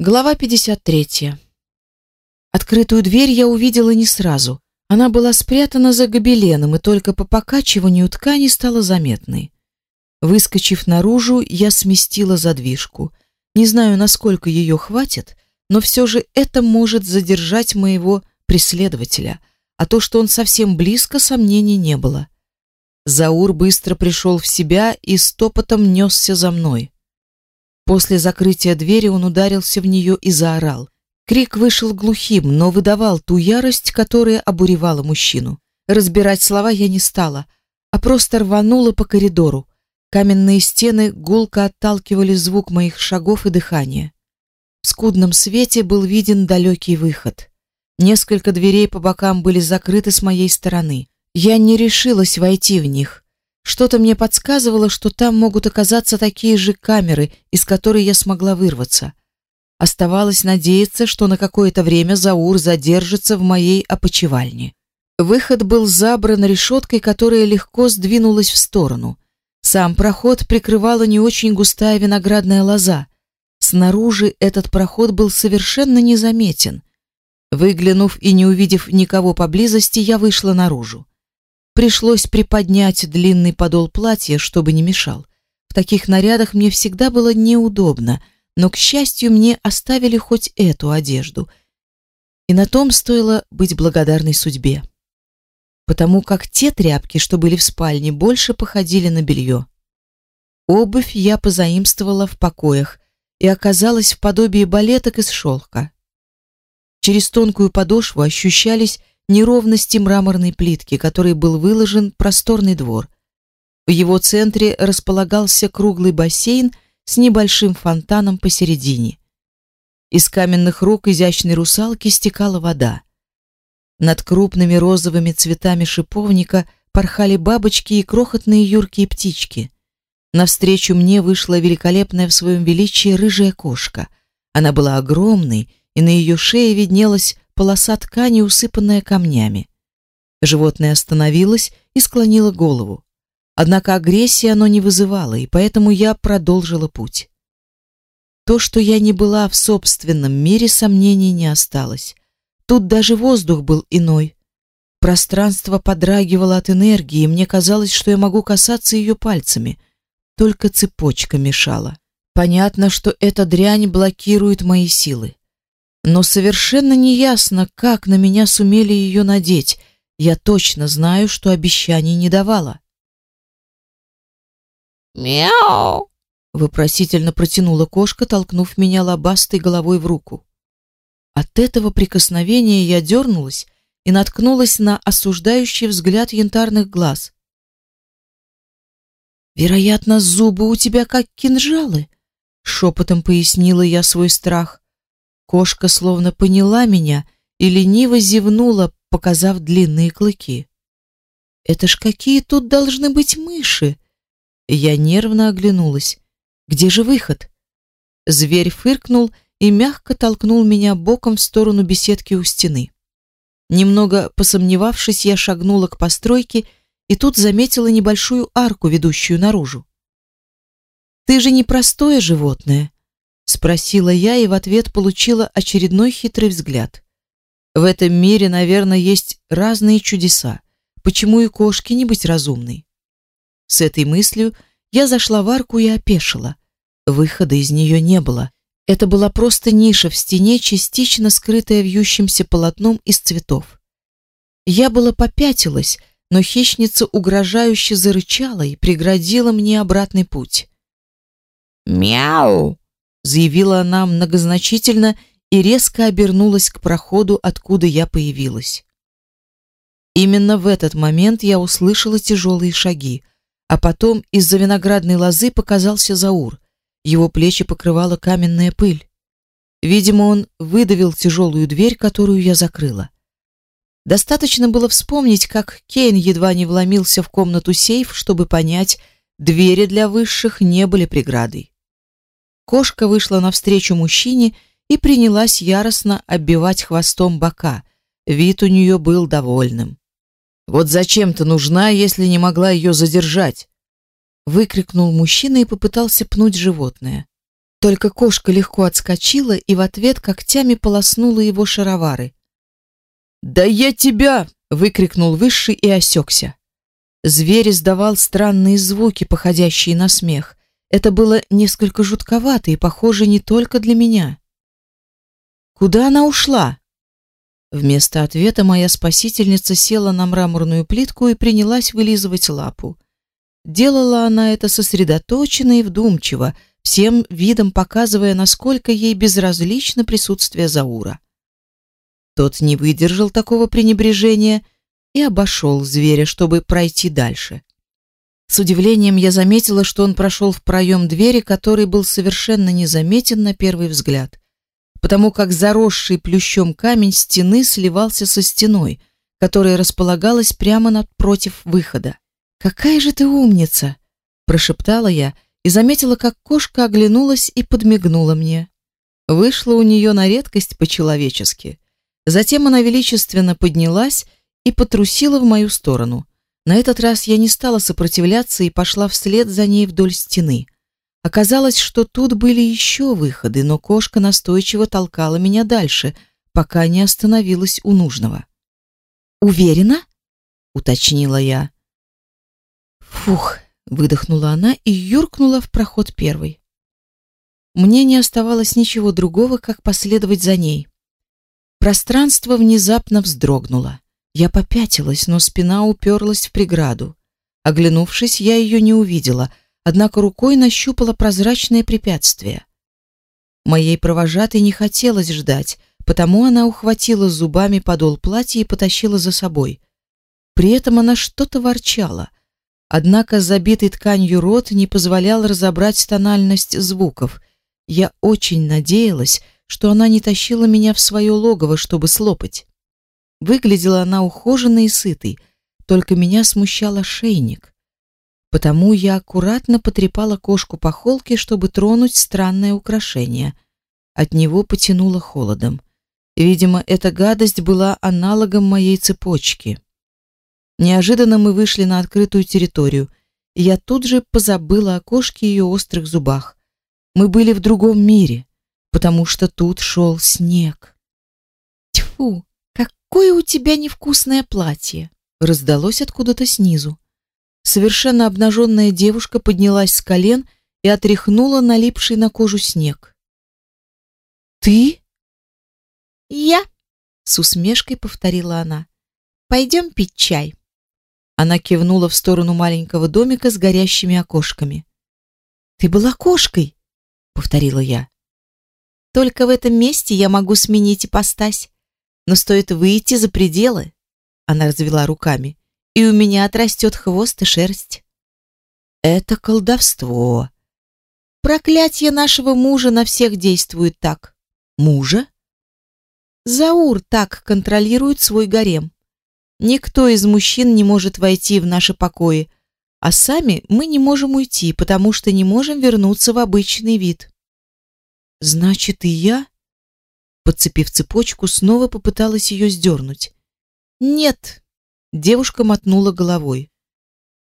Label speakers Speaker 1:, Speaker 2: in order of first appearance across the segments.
Speaker 1: Глава 53. Открытую дверь я увидела не сразу. Она была спрятана за гобеленом, и только по покачиванию ткани стала заметной. Выскочив наружу, я сместила задвижку. Не знаю, насколько ее хватит, но все же это может задержать моего преследователя, а то, что он совсем близко, сомнений не было. Заур быстро пришел в себя и стопотом несся за мной. После закрытия двери он ударился в нее и заорал. Крик вышел глухим, но выдавал ту ярость, которая обуревала мужчину. Разбирать слова я не стала, а просто рванула по коридору. Каменные стены гулко отталкивали звук моих шагов и дыхания. В скудном свете был виден далекий выход. Несколько дверей по бокам были закрыты с моей стороны. Я не решилась войти в них. Что-то мне подсказывало, что там могут оказаться такие же камеры, из которой я смогла вырваться. Оставалось надеяться, что на какое-то время Заур задержится в моей опочивальне. Выход был забран решеткой, которая легко сдвинулась в сторону. Сам проход прикрывала не очень густая виноградная лоза. Снаружи этот проход был совершенно незаметен. Выглянув и не увидев никого поблизости, я вышла наружу. Пришлось приподнять длинный подол платья, чтобы не мешал. В таких нарядах мне всегда было неудобно, но, к счастью, мне оставили хоть эту одежду. И на том стоило быть благодарной судьбе. Потому как те тряпки, что были в спальне, больше походили на белье. Обувь я позаимствовала в покоях и оказалась в подобии балеток из шелка. Через тонкую подошву ощущались неровности мраморной плитки, которой был выложен просторный двор. В его центре располагался круглый бассейн с небольшим фонтаном посередине. Из каменных рук изящной русалки стекала вода. Над крупными розовыми цветами шиповника порхали бабочки и крохотные юркие птички. Навстречу мне вышла великолепная в своем величии рыжая кошка. Она была огромной, и на ее шее виднелась полоса ткани, усыпанная камнями. Животное остановилось и склонило голову. Однако агрессии оно не вызывало, и поэтому я продолжила путь. То, что я не была в собственном мире, сомнений не осталось. Тут даже воздух был иной. Пространство подрагивало от энергии, и мне казалось, что я могу касаться ее пальцами. Только цепочка мешала. Понятно, что эта дрянь блокирует мои силы. Но совершенно неясно, как на меня сумели ее надеть. Я точно знаю, что обещаний не давала.
Speaker 2: «Мяу!»
Speaker 1: — вопросительно протянула кошка, толкнув меня лобастой головой в руку. От этого прикосновения я дернулась и наткнулась на осуждающий взгляд янтарных глаз. «Вероятно, зубы у тебя как кинжалы», — шепотом пояснила я свой страх. Кошка словно поняла меня и лениво зевнула, показав длинные клыки. Это ж какие тут должны быть мыши? Я нервно оглянулась. Где же выход? Зверь фыркнул и мягко толкнул меня боком в сторону беседки у стены. Немного посомневавшись, я шагнула к постройке и тут заметила небольшую арку, ведущую наружу. Ты же не простое животное, спросила я и в ответ получила очередной хитрый взгляд. В этом мире, наверное, есть разные чудеса. Почему и кошки не быть разумной? С этой мыслью я зашла в арку и опешила. Выхода из нее не было. Это была просто ниша в стене, частично скрытая вьющимся полотном из цветов. Я была попятилась, но хищница угрожающе зарычала и преградила мне обратный путь.
Speaker 2: «Мяу!»
Speaker 1: Заявила она многозначительно и резко обернулась к проходу, откуда я появилась. Именно в этот момент я услышала тяжелые шаги, а потом из-за виноградной лозы показался Заур. Его плечи покрывала каменная пыль. Видимо, он выдавил тяжелую дверь, которую я закрыла. Достаточно было вспомнить, как Кейн едва не вломился в комнату сейф, чтобы понять, двери для высших не были преградой. Кошка вышла навстречу мужчине и принялась яростно оббивать хвостом бока. Вид у нее был довольным. «Вот зачем ты нужна, если не могла ее задержать?» Выкрикнул мужчина и попытался пнуть животное. Только кошка легко отскочила и в ответ когтями полоснула его шаровары. «Да я тебя!» — выкрикнул Высший и осекся. Зверь издавал странные звуки, походящие на смех. Это было несколько жутковато и похоже не только для меня. «Куда она ушла?» Вместо ответа моя спасительница села на мраморную плитку и принялась вылизывать лапу. Делала она это сосредоточенно и вдумчиво, всем видом показывая, насколько ей безразлично присутствие Заура. Тот не выдержал такого пренебрежения и обошел зверя, чтобы пройти дальше. С удивлением я заметила, что он прошел в проем двери, который был совершенно незаметен на первый взгляд, потому как заросший плющом камень стены сливался со стеной, которая располагалась прямо напротив выхода. «Какая же ты умница!» – прошептала я и заметила, как кошка оглянулась и подмигнула мне. Вышло у нее на редкость по-человечески – Затем она величественно поднялась и потрусила в мою сторону. На этот раз я не стала сопротивляться и пошла вслед за ней вдоль стены. Оказалось, что тут были еще выходы, но кошка настойчиво толкала меня дальше, пока не остановилась у нужного. «Уверена?» — уточнила я. «Фух!» — выдохнула она и юркнула в проход первой. Мне не оставалось ничего другого, как последовать за ней. Пространство внезапно вздрогнуло. Я попятилась, но спина уперлась в преграду. Оглянувшись, я ее не увидела, однако рукой нащупала прозрачное препятствие. Моей провожатой не хотелось ждать, потому она ухватила зубами подол платья и потащила за собой. При этом она что-то ворчала. Однако забитый тканью рот не позволял разобрать тональность звуков. Я очень надеялась, что она не тащила меня в свое логово, чтобы слопать. Выглядела она ухоженной и сытой, только меня смущал ошейник. Потому я аккуратно потрепала кошку по холке, чтобы тронуть странное украшение. От него потянуло холодом. Видимо, эта гадость была аналогом моей цепочки. Неожиданно мы вышли на открытую территорию, я тут же позабыла о кошке и ее острых зубах. Мы были в другом мире потому что тут шел снег. Тьфу, какое у тебя невкусное платье, раздалось откуда-то снизу. Совершенно обнаженная девушка поднялась с колен и отряхнула налипший на кожу снег. Ты? Я, с усмешкой повторила она. Пойдем пить чай. Она кивнула в сторону маленького домика с горящими окошками. Ты была кошкой, повторила я. Только в этом месте я могу сменить ипостась. Но стоит выйти за пределы, она развела руками, и у меня отрастет хвост и шерсть. Это колдовство. Проклятие нашего мужа на всех действует так. Мужа? Заур так контролирует свой гарем. Никто из мужчин не может войти в наши покои, а сами мы не можем уйти, потому что не можем вернуться в обычный вид. Значит, и я, подцепив цепочку, снова попыталась ее сдернуть. Нет, девушка мотнула головой.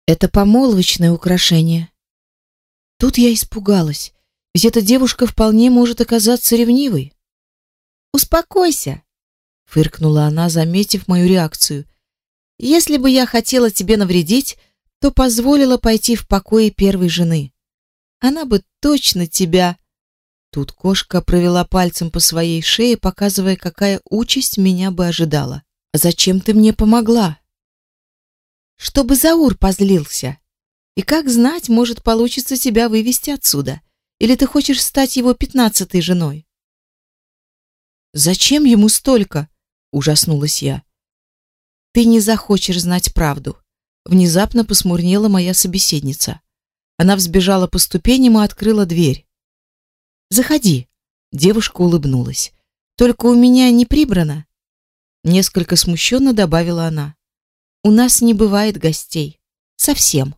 Speaker 1: Это помолвочное украшение. Тут я испугалась, ведь эта девушка вполне может оказаться ревнивой. Успокойся, фыркнула она, заметив мою реакцию. Если бы я хотела тебе навредить, то позволила пойти в покои первой жены. Она бы точно тебя Тут кошка провела пальцем по своей шее, показывая, какая участь меня бы ожидала. «А зачем ты мне помогла?» «Чтобы Заур позлился. И как знать, может, получится тебя вывести отсюда. Или ты хочешь стать его пятнадцатой женой?» «Зачем ему столько?» — ужаснулась я. «Ты не захочешь знать правду». Внезапно посмурнела моя собеседница. Она взбежала по ступеням и открыла дверь. Заходи. Девушка улыбнулась. Только у меня не прибрано. Несколько смущенно добавила она. У нас не бывает гостей. Совсем.